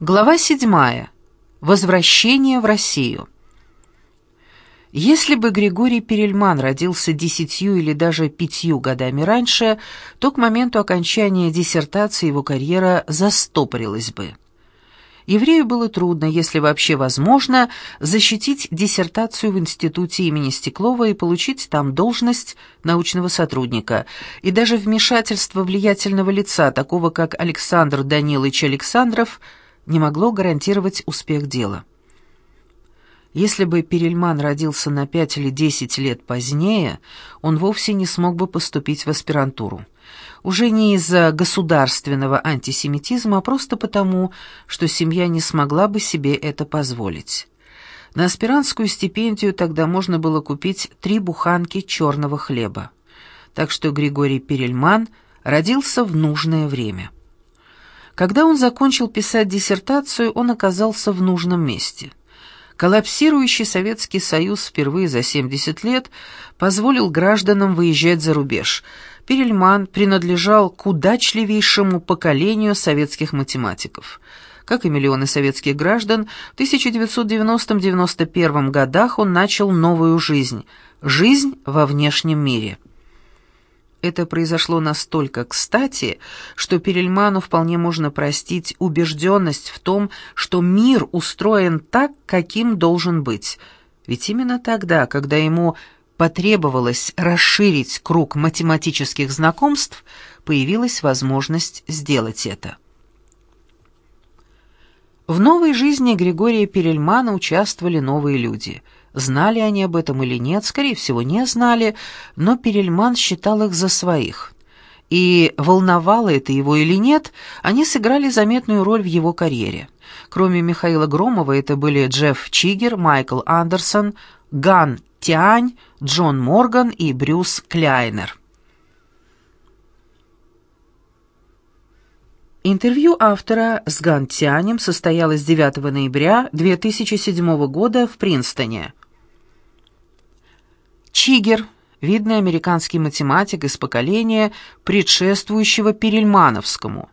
Глава 7. Возвращение в Россию. Если бы Григорий Перельман родился десятью или даже пятью годами раньше, то к моменту окончания диссертации его карьера застопорилась бы. Еврею было трудно, если вообще возможно, защитить диссертацию в институте имени Стеклова и получить там должность научного сотрудника, и даже вмешательство влиятельного лица, такого как Александр Данилович Александров – не могло гарантировать успех дела. Если бы Перельман родился на пять или десять лет позднее, он вовсе не смог бы поступить в аспирантуру. Уже не из-за государственного антисемитизма, а просто потому, что семья не смогла бы себе это позволить. На аспирантскую стипендию тогда можно было купить три буханки черного хлеба. Так что Григорий Перельман родился в нужное время. Когда он закончил писать диссертацию, он оказался в нужном месте. Коллапсирующий Советский Союз впервые за 70 лет позволил гражданам выезжать за рубеж. Перельман принадлежал к удачливейшему поколению советских математиков. Как и миллионы советских граждан, в 1990-91 годах он начал новую жизнь – жизнь во внешнем мире – это произошло настолько кстати, что Перельману вполне можно простить убежденность в том, что мир устроен так, каким должен быть. Ведь именно тогда, когда ему потребовалось расширить круг математических знакомств, появилась возможность сделать это. В новой жизни Григория Перельмана участвовали новые люди – Знали они об этом или нет, скорее всего, не знали, но Перельман считал их за своих. И волновало это его или нет, они сыграли заметную роль в его карьере. Кроме Михаила Громова, это были Джефф Чигер, Майкл Андерсон, Ган Тянь, Джон Морган и Брюс Кляйнер. Интервью автора с Ган Тянем состоялось 9 ноября 2007 года в Принстоне. Чигер, видный американский математик из поколения, предшествующего Перельмановскому.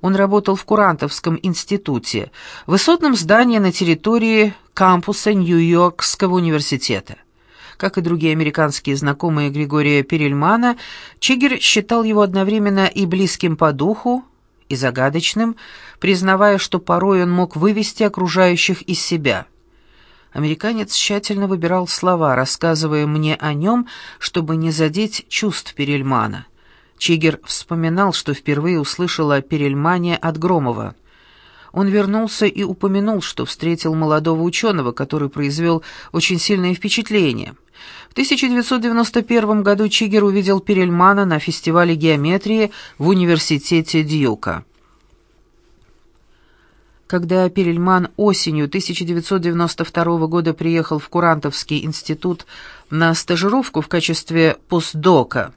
Он работал в Курантовском институте, высотном здании на территории кампуса Нью-Йоркского университета. Как и другие американские знакомые Григория Перельмана, Чигер считал его одновременно и близким по духу, и загадочным, признавая, что порой он мог вывести окружающих из себя – Американец тщательно выбирал слова, рассказывая мне о нем, чтобы не задеть чувств Перельмана. Чигер вспоминал, что впервые услышал о Перельмане от Громова. Он вернулся и упомянул, что встретил молодого ученого, который произвел очень сильное впечатление. В 1991 году Чигер увидел Перельмана на фестивале геометрии в университете Дьюка. Когда Перельман осенью 1992 года приехал в Курантовский институт на стажировку в качестве постдока,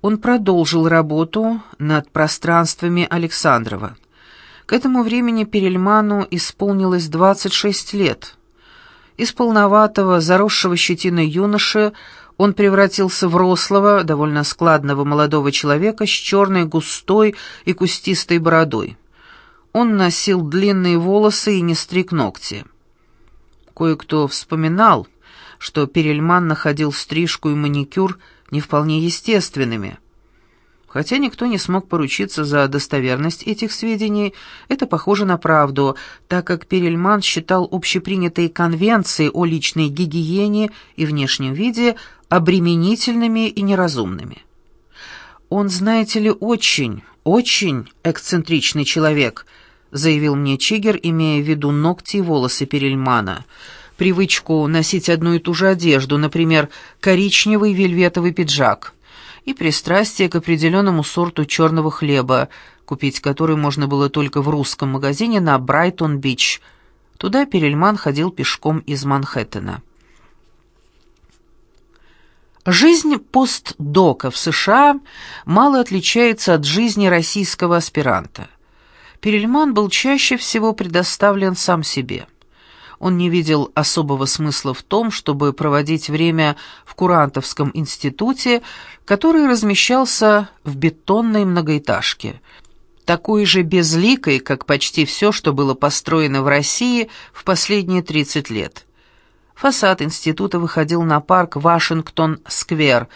он продолжил работу над пространствами Александрова. К этому времени Перельману исполнилось 26 лет. Из полноватого, заросшего щетиной юноши он превратился в рослого, довольно складного молодого человека с черной густой и кустистой бородой. Он носил длинные волосы и не стриг ногти. Кое-кто вспоминал, что Перельман находил стрижку и маникюр не вполне естественными. Хотя никто не смог поручиться за достоверность этих сведений, это похоже на правду, так как Перельман считал общепринятые конвенции о личной гигиене и внешнем виде обременительными и неразумными. Он, знаете ли, очень, очень эксцентричный человек —— заявил мне Чигер, имея в виду ногти и волосы Перельмана. Привычку носить одну и ту же одежду, например, коричневый вельветовый пиджак. И пристрастие к определенному сорту черного хлеба, купить который можно было только в русском магазине на Брайтон-Бич. Туда Перельман ходил пешком из Манхэттена. Жизнь постдока в США мало отличается от жизни российского аспиранта. Перельман был чаще всего предоставлен сам себе. Он не видел особого смысла в том, чтобы проводить время в Курантовском институте, который размещался в бетонной многоэтажке. такой же безликой, как почти все, что было построено в России в последние 30 лет. Фасад института выходил на парк Вашингтон-сквер,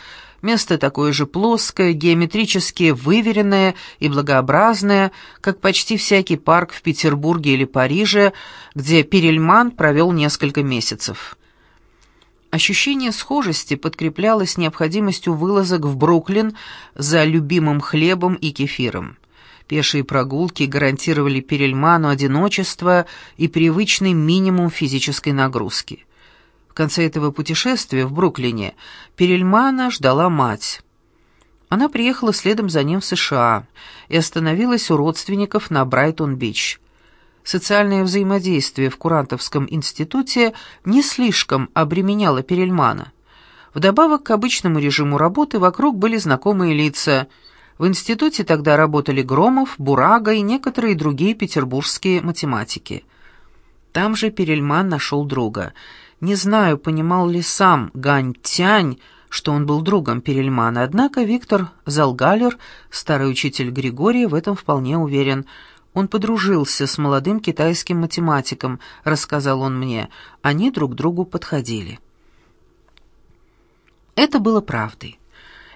место такое же плоское, геометрически выверенное и благообразное, как почти всякий парк в Петербурге или Париже, где Перельман провел несколько месяцев. Ощущение схожести подкреплялось необходимостью вылазок в Бруклин за любимым хлебом и кефиром. Пешие прогулки гарантировали Перельману одиночество и привычный минимум физической нагрузки. Конце этого путешествия в Бруклине Перельмана ждала мать. Она приехала следом за ним в США и остановилась у родственников на Брайтон-Бич. Социальное взаимодействие в Курантовском институте не слишком обременяло Перельмана. Вдобавок к обычному режиму работы вокруг были знакомые лица. В институте тогда работали Громов, Бурага и некоторые другие петербургские математики. Там же Перельман нашел друга. Не знаю, понимал ли сам Гань Тянь, что он был другом Перельмана, однако Виктор Залгалер, старый учитель Григория, в этом вполне уверен – он подружился с молодым китайским математиком, рассказал он мне. Они друг другу подходили. Это было правдой.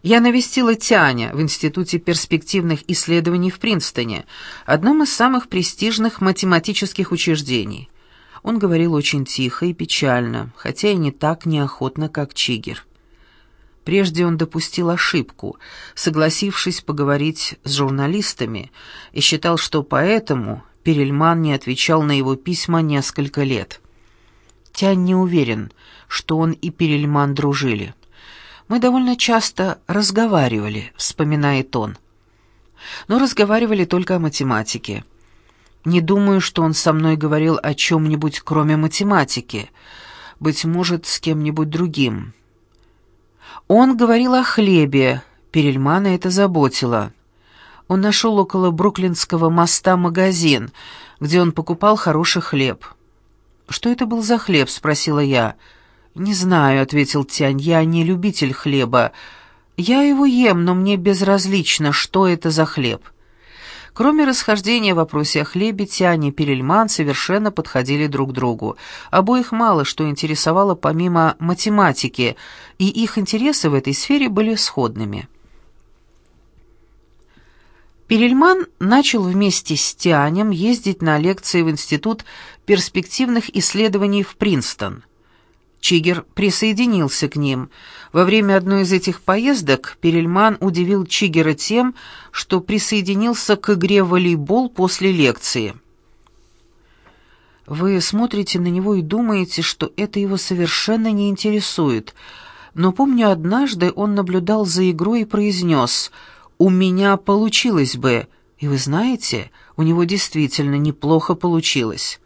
Я навестила Тяня в Институте перспективных исследований в Принстоне, одном из самых престижных математических учреждений. Он говорил очень тихо и печально, хотя и не так неохотно, как Чигер. Прежде он допустил ошибку, согласившись поговорить с журналистами, и считал, что поэтому Перельман не отвечал на его письма несколько лет. Тянь не уверен, что он и Перельман дружили. «Мы довольно часто разговаривали», — вспоминает он. «Но разговаривали только о математике. Не думаю, что он со мной говорил о чем-нибудь, кроме математики. Быть может, с кем-нибудь другим». Он говорил о хлебе, Перельмана это заботило. Он нашел около Бруклинского моста магазин, где он покупал хороший хлеб. «Что это был за хлеб?» — спросила я. «Не знаю», — ответил Тянь, — «я не любитель хлеба. Я его ем, но мне безразлично, что это за хлеб». Кроме расхождения в вопросе о хлебе, Тяне и Перельман совершенно подходили друг другу. Обоих мало что интересовало помимо математики, и их интересы в этой сфере были сходными. Перельман начал вместе с Тянем ездить на лекции в Институт перспективных исследований в Принстон – Чигер присоединился к ним. Во время одной из этих поездок Перельман удивил Чигера тем, что присоединился к игре в волейбол после лекции. Вы смотрите на него и думаете, что это его совершенно не интересует. Но помню, однажды он наблюдал за игрой и произнес «У меня получилось бы». И вы знаете, у него действительно неплохо получилось.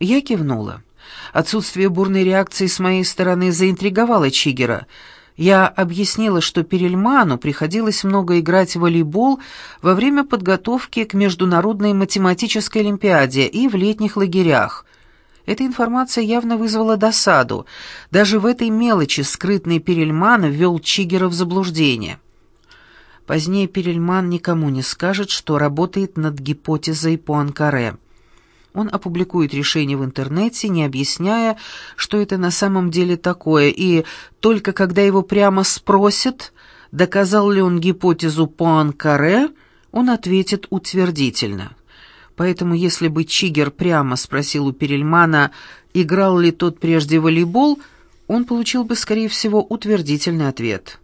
Я кивнула. Отсутствие бурной реакции с моей стороны заинтриговало Чигера. Я объяснила, что Перельману приходилось много играть в волейбол во время подготовки к Международной математической олимпиаде и в летних лагерях. Эта информация явно вызвала досаду. Даже в этой мелочи скрытный Перельман ввел Чигера в заблуждение. Позднее Перельман никому не скажет, что работает над гипотезой по Анкаре. Он опубликует решение в интернете, не объясняя, что это на самом деле такое, и только когда его прямо спросят, доказал ли он гипотезу Пуанкаре, он ответит утвердительно. Поэтому если бы Чигер прямо спросил у Перельмана, играл ли тот прежде волейбол, он получил бы, скорее всего, утвердительный ответ.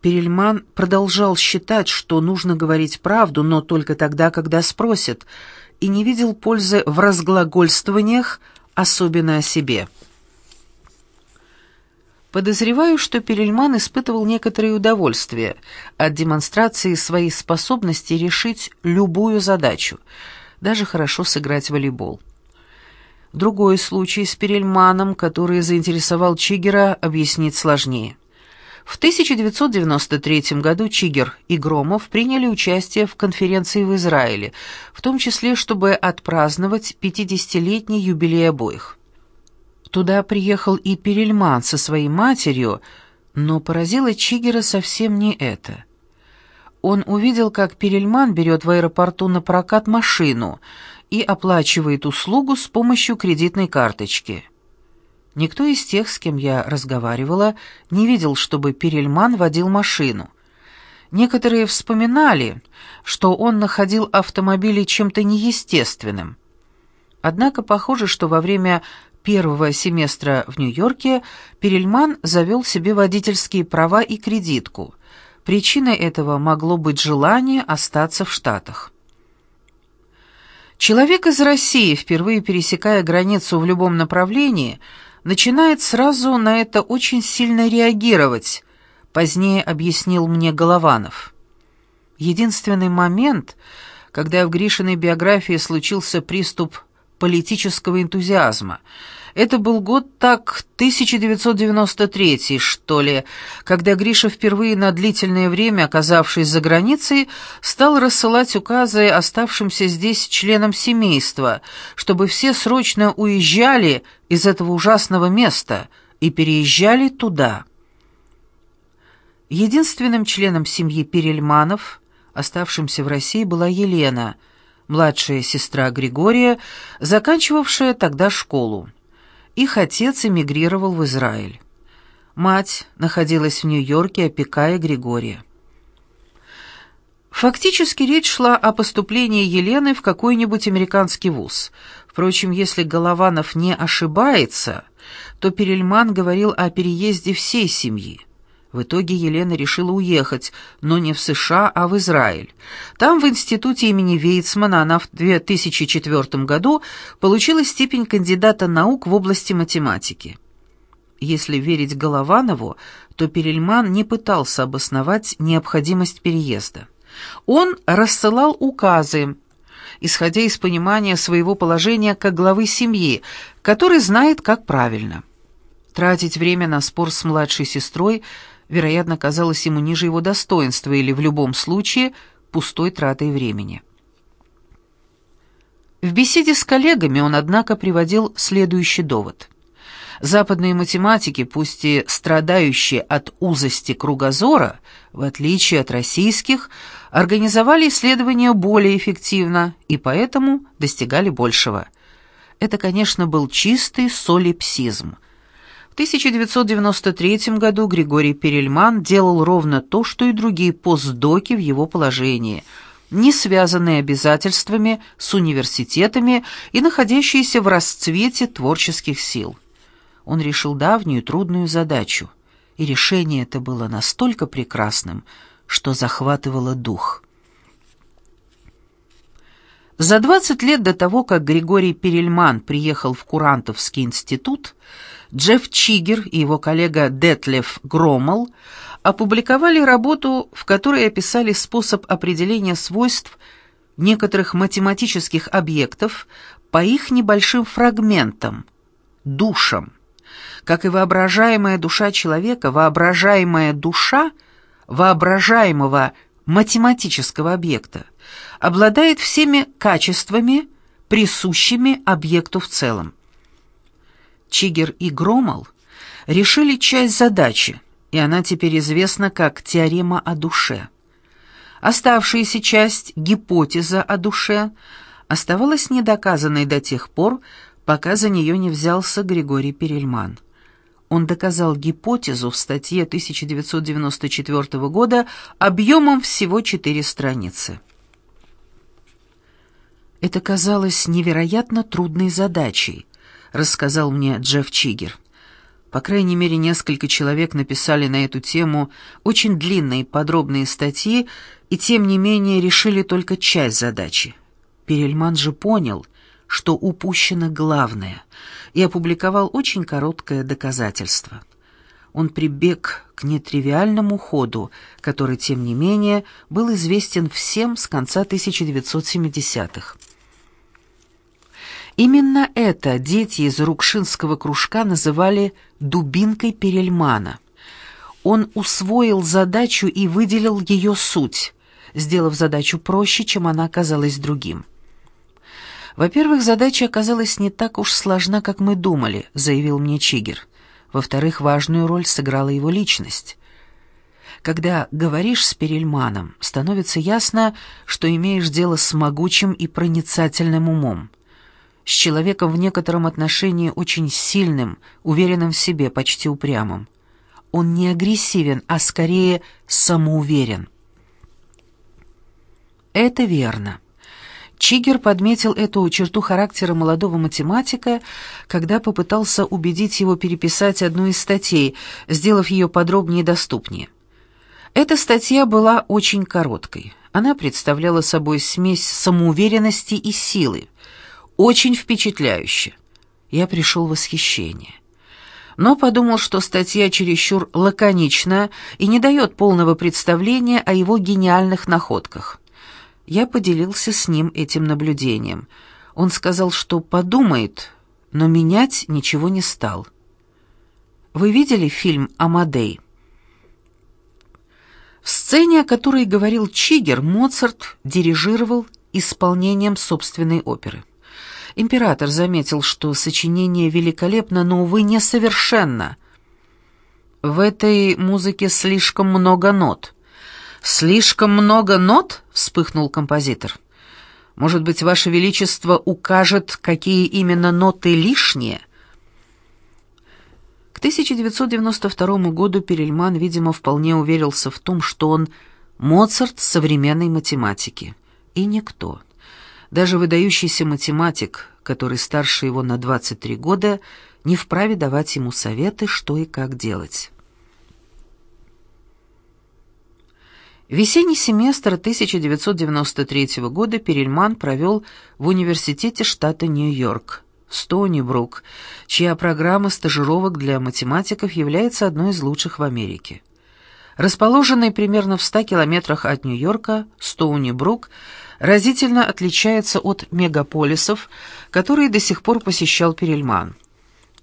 Перельман продолжал считать, что нужно говорить правду, но только тогда, когда спросят – и не видел пользы в разглагольствованиях, особенно о себе. Подозреваю, что Перельман испытывал некоторое удовольствие от демонстрации своей способности решить любую задачу, даже хорошо сыграть в волейбол. Другой случай с Перельманом, который заинтересовал Чигера, объяснить сложнее. В 1993 году Чигер и Громов приняли участие в конференции в Израиле, в том числе, чтобы отпраздновать 50-летний юбилей обоих. Туда приехал и Перельман со своей матерью, но поразило Чигера совсем не это. он увидел, как Перельман берет в аэропорту на прокат машину и оплачивает услугу с помощью кредитной карточки. Никто из тех, с кем я разговаривала, не видел, чтобы Перельман водил машину. Некоторые вспоминали, что он находил автомобили чем-то неестественным. Однако похоже, что во время первого семестра в Нью-Йорке Перельман завел себе водительские права и кредитку. Причиной этого могло быть желание остаться в Штатах. Человек из России, впервые пересекая границу в любом направлении, начинает сразу на это очень сильно реагировать, позднее объяснил мне Голованов. Единственный момент, когда в Гришиной биографии случился приступ политического энтузиазма. Это был год так 1993, что ли, когда Гриша впервые на длительное время, оказавшись за границей, стал рассылать указы оставшимся здесь членам семейства, чтобы все срочно уезжали из этого ужасного места и переезжали туда. Единственным членом семьи Перельманов, оставшимся в России, была Елена – младшая сестра Григория, заканчивавшая тогда школу. Их отец эмигрировал в Израиль. Мать находилась в Нью-Йорке, опекая Григория. Фактически речь шла о поступлении Елены в какой-нибудь американский вуз. Впрочем, если Голованов не ошибается, то Перельман говорил о переезде всей семьи. В итоге Елена решила уехать, но не в США, а в Израиль. Там, в институте имени Вейцмана, она в 2004 году получила степень кандидата наук в области математики. Если верить Голованову, то Перельман не пытался обосновать необходимость переезда. Он рассылал указы, исходя из понимания своего положения как главы семьи, который знает, как правильно. Тратить время на спор с младшей сестрой – вероятно, казалось ему ниже его достоинства или, в любом случае, пустой тратой времени. В беседе с коллегами он, однако, приводил следующий довод. Западные математики, пусть и страдающие от узости кругозора, в отличие от российских, организовали исследования более эффективно и поэтому достигали большего. Это, конечно, был чистый солипсизм – 1993 году Григорий Перельман делал ровно то, что и другие постдоки в его положении, не связанные обязательствами с университетами и находящиеся в расцвете творческих сил. Он решил давнюю трудную задачу, и решение это было настолько прекрасным, что захватывало дух. За 20 лет до того, как Григорий Перельман приехал в Курантовский институт, Джефф Чигер и его коллега Детлев Громол опубликовали работу, в которой описали способ определения свойств некоторых математических объектов по их небольшим фрагментам, душам. Как и воображаемая душа человека, воображаемая душа воображаемого математического объекта обладает всеми качествами, присущими объекту в целом. Чигер и Громол решили часть задачи, и она теперь известна как теорема о душе. Оставшаяся часть, гипотеза о душе, оставалась недоказанной до тех пор, пока за нее не взялся Григорий Перельман. Он доказал гипотезу в статье 1994 года объемом всего четыре страницы. Это казалось невероятно трудной задачей, рассказал мне Джефф Чигер. По крайней мере, несколько человек написали на эту тему очень длинные подробные статьи и, тем не менее, решили только часть задачи. Перельман же понял, что упущено главное, и опубликовал очень короткое доказательство. Он прибег к нетривиальному ходу, который, тем не менее, был известен всем с конца 1970-х. Именно это дети из Рукшинского кружка называли «дубинкой Перельмана». Он усвоил задачу и выделил ее суть, сделав задачу проще, чем она оказалась другим. «Во-первых, задача оказалась не так уж сложна, как мы думали», — заявил мне Чигер. «Во-вторых, важную роль сыграла его личность. Когда говоришь с Перельманом, становится ясно, что имеешь дело с могучим и проницательным умом. С человеком в некотором отношении очень сильным, уверенным в себе, почти упрямым. Он не агрессивен, а скорее самоуверен. Это верно. Чигер подметил эту черту характера молодого математика, когда попытался убедить его переписать одну из статей, сделав ее подробнее и доступнее. Эта статья была очень короткой. Она представляла собой смесь самоуверенности и силы. Очень впечатляюще. Я пришел в восхищение. Но подумал, что статья чересчур лаконична и не дает полного представления о его гениальных находках. Я поделился с ним этим наблюдением. Он сказал, что подумает, но менять ничего не стал. Вы видели фильм «Амадей»? В сцене, о которой говорил Чигер, Моцарт дирижировал исполнением собственной оперы. Император заметил, что сочинение великолепно, но, увы, несовершенно. В этой музыке слишком много нот — «Слишком много нот?» — вспыхнул композитор. «Может быть, Ваше Величество укажет, какие именно ноты лишние?» К 1992 году Перельман, видимо, вполне уверился в том, что он Моцарт современной математики. И никто. Даже выдающийся математик, который старше его на 23 года, не вправе давать ему советы, что и как делать. Весенний семестр 1993 года Перельман провел в университете штата Нью-Йорк, Стоуни-Брук, чья программа стажировок для математиков является одной из лучших в Америке. Расположенный примерно в 100 километрах от Нью-Йорка, Стоуни-Брук разительно отличается от мегаполисов, которые до сих пор посещал Перельман.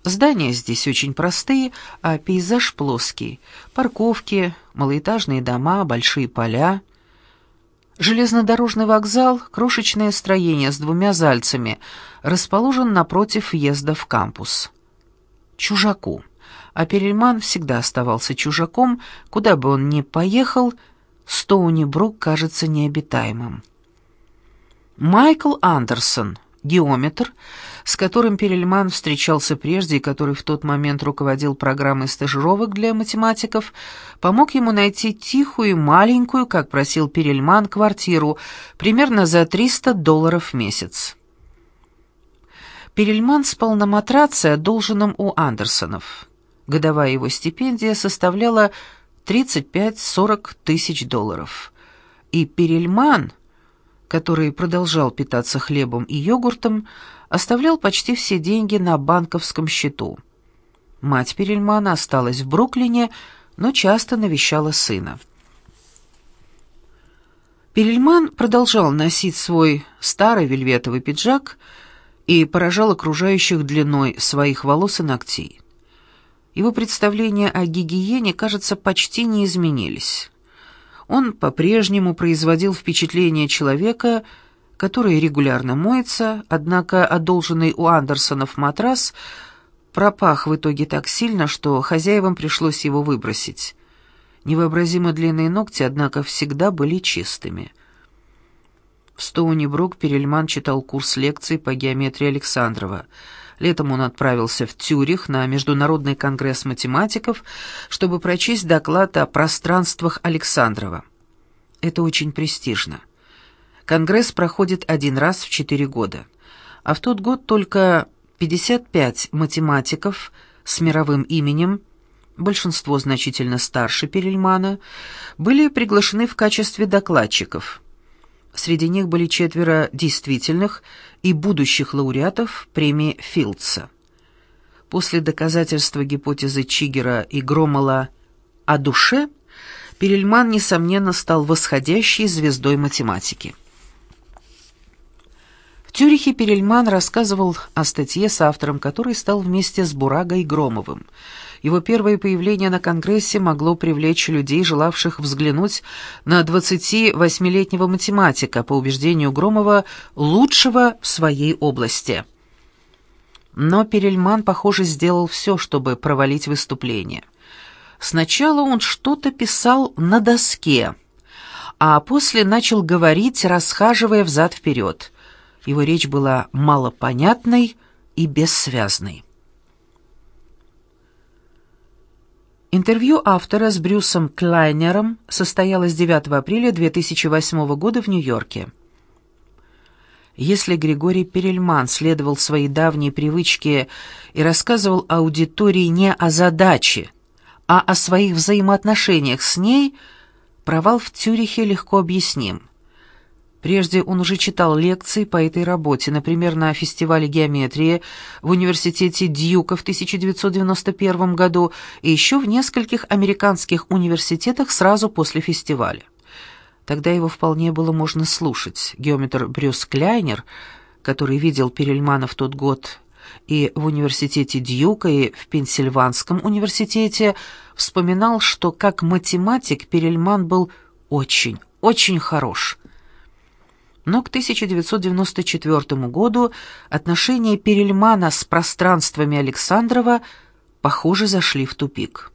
Здания здесь очень простые, а пейзаж плоский. Парковки, малоэтажные дома, большие поля. Железнодорожный вокзал, крошечное строение с двумя зальцами, расположен напротив въезда в кампус. Чужаку. А Перельман всегда оставался чужаком, куда бы он ни поехал, Стоуни-Брук кажется необитаемым. Майкл Андерсон, геометр, с которым Перельман встречался прежде и который в тот момент руководил программой стажировок для математиков, помог ему найти тихую, маленькую, как просил Перельман, квартиру примерно за 300 долларов в месяц. Перельман спал на матраце, одолженном у Андерсонов. Годовая его стипендия составляла 35-40 тысяч долларов. И Перельман, который продолжал питаться хлебом и йогуртом, оставлял почти все деньги на банковском счету. Мать Перельмана осталась в Бруклине, но часто навещала сына. Перельман продолжал носить свой старый вельветовый пиджак и поражал окружающих длиной своих волос и ногтей. Его представления о гигиене, кажется, почти не изменились. Он по-прежнему производил впечатление человека, который регулярно моется, однако одолженный у Андерсонов матрас пропах в итоге так сильно, что хозяевам пришлось его выбросить. Невообразимо длинные ногти, однако, всегда были чистыми. В Стоуни-Брук Перельман читал курс лекций по геометрии Александрова. Летом он отправился в Тюрих на Международный конгресс математиков, чтобы прочесть доклад о пространствах Александрова. Это очень престижно. Конгресс проходит один раз в четыре года, а в тот год только 55 математиков с мировым именем, большинство значительно старше Перельмана, были приглашены в качестве докладчиков. Среди них были четверо действительных и будущих лауреатов премии Филдса. После доказательства гипотезы Чигера и Громола о душе, Перельман, несомненно, стал восходящей звездой математики. Тюрихе Перельман рассказывал о статье с автором, который стал вместе с Бурагой Громовым. Его первое появление на Конгрессе могло привлечь людей, желавших взглянуть на 28-летнего математика, по убеждению Громова, лучшего в своей области. Но Перельман, похоже, сделал все, чтобы провалить выступление. Сначала он что-то писал на доске, а после начал говорить, расхаживая взад-вперед. Его речь была малопонятной и бессвязной. Интервью автора с Брюсом Клайнером состоялось 9 апреля 2008 года в Нью-Йорке. Если Григорий Перельман следовал своей давней привычке и рассказывал аудитории не о задаче, а о своих взаимоотношениях с ней, провал в Цюрихе легко объясним. Прежде он уже читал лекции по этой работе, например, на фестивале геометрии в университете Дьюка в 1991 году и еще в нескольких американских университетах сразу после фестиваля. Тогда его вполне было можно слушать. Геометр Брюс Кляйнер, который видел Перельмана в тот год и в университете Дьюка, и в Пенсильванском университете, вспоминал, что как математик Перельман был очень, очень хорош. Но к 1994 году отношения Перельмана с пространствами Александрова, похоже, зашли в тупик.